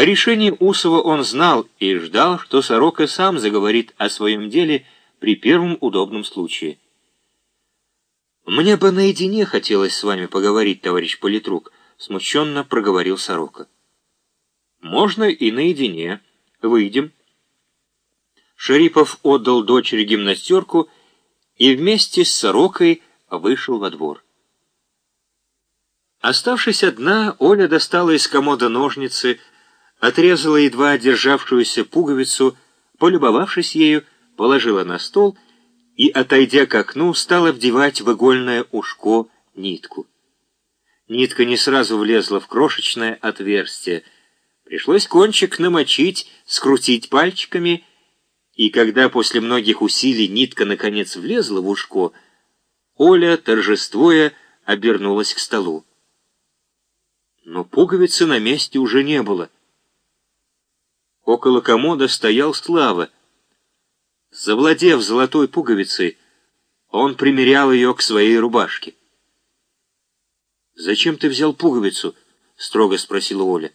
О решении Усова он знал и ждал, что Сорока сам заговорит о своем деле при первом удобном случае. «Мне бы наедине хотелось с вами поговорить, товарищ политрук», — смущенно проговорил Сорока. «Можно и наедине. Выйдем». Шарипов отдал дочери гимнастерку и вместе с Сорокой вышел во двор. Оставшись одна, Оля достала из комода ножницы, отрезала едва державшуюся пуговицу, полюбовавшись ею, положила на стол и, отойдя к окну, стала вдевать в игольное ушко нитку. Нитка не сразу влезла в крошечное отверстие. Пришлось кончик намочить, скрутить пальчиками, и когда после многих усилий нитка наконец влезла в ушко, Оля, торжествуя, обернулась к столу. Но пуговицы на месте уже не было — Около комода стоял Слава. Завладев золотой пуговицей, он примерял ее к своей рубашке. «Зачем ты взял пуговицу?» — строго спросила Оля.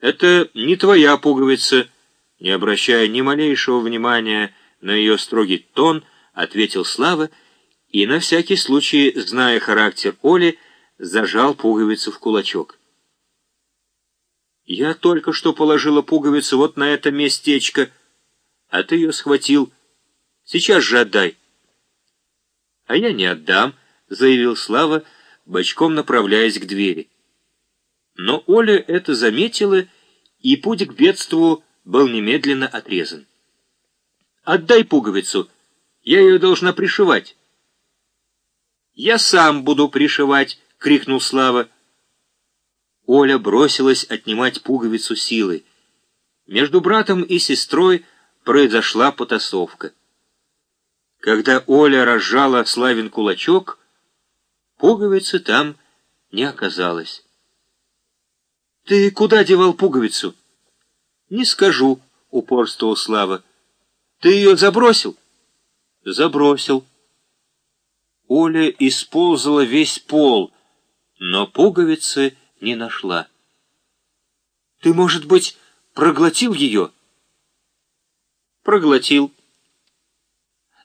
«Это не твоя пуговица», — не обращая ни малейшего внимания на ее строгий тон, ответил Слава и, на всякий случай, зная характер Оли, зажал пуговицу в кулачок. Я только что положила пуговицу вот на это местечко, а ты ее схватил. Сейчас же отдай. А я не отдам, заявил Слава, бочком направляясь к двери. Но Оля это заметила, и путь к бедству был немедленно отрезан. «Отдай пуговицу, я ее должна пришивать». «Я сам буду пришивать!» — крикнул Слава. Оля бросилась отнимать пуговицу силой. Между братом и сестрой произошла потасовка. Когда Оля разжала Славин кулачок, пуговицы там не оказалось. «Ты куда девал пуговицу?» «Не скажу», — упорствовал Слава. «Ты ее забросил?» «Забросил». Оля исползала весь пол, но пуговицы не нашла. «Ты, может быть, проглотил ее?» «Проглотил».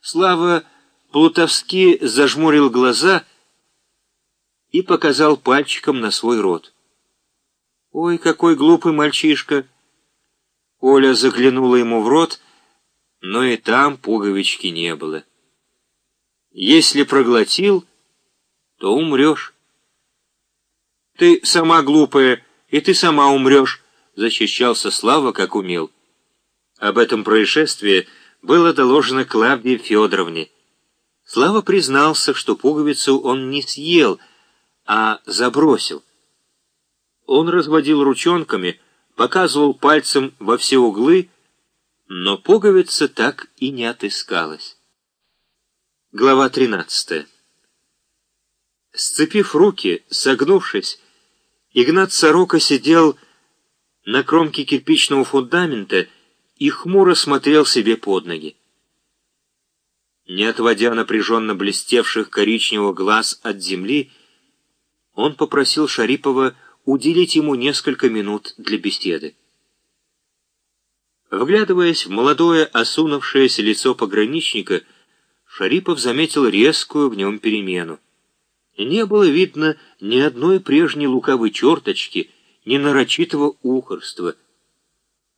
Слава Плутовски зажмурил глаза и показал пальчиком на свой рот. «Ой, какой глупый мальчишка!» Оля заглянула ему в рот, но и там пуговички не было. «Если проглотил, то умрешь». «Ты сама глупая, и ты сама умрешь», — защищался Слава, как умел. Об этом происшествии было доложено Клавдии Федоровне. Слава признался, что пуговицу он не съел, а забросил. Он разводил ручонками, показывал пальцем во все углы, но пуговица так и не отыскалась. Глава 13. Сцепив руки, согнувшись, Игнат Сорока сидел на кромке кирпичного фундамента и хмуро смотрел себе под ноги. Не отводя напряженно блестевших коричневого глаз от земли, он попросил Шарипова уделить ему несколько минут для беседы. Вглядываясь в молодое осунувшееся лицо пограничника, Шарипов заметил резкую в нем перемену. Не было видно ни одной прежней луковой черточки, ни нарочитого ухорства.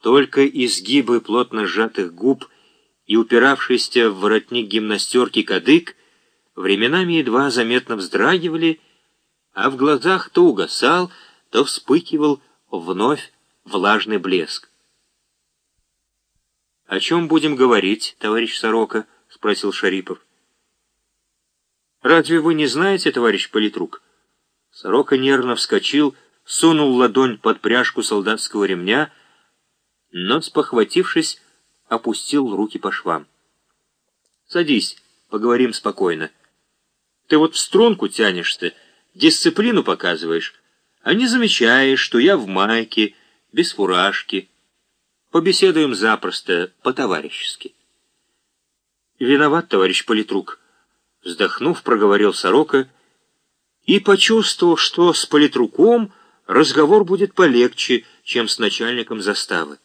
Только изгибы плотно сжатых губ и упиравшийся в воротник гимнастерки кадык временами едва заметно вздрагивали, а в глазах то угасал, то вспыхивал вновь влажный блеск. «О чем будем говорить, товарищ Сорока?» — спросил Шарипов. «Разве вы не знаете, товарищ политрук?» Сорока нервно вскочил, сунул ладонь под пряжку солдатского ремня, но, спохватившись, опустил руки по швам. «Садись, поговорим спокойно. Ты вот в струнку тянешься, дисциплину показываешь, а не замечаешь, что я в майке, без фуражки. Побеседуем запросто, по-товарищески». «Виноват, товарищ политрук». Вздохнув, проговорил Сорока и почувствовал, что с политруком разговор будет полегче, чем с начальником заставы.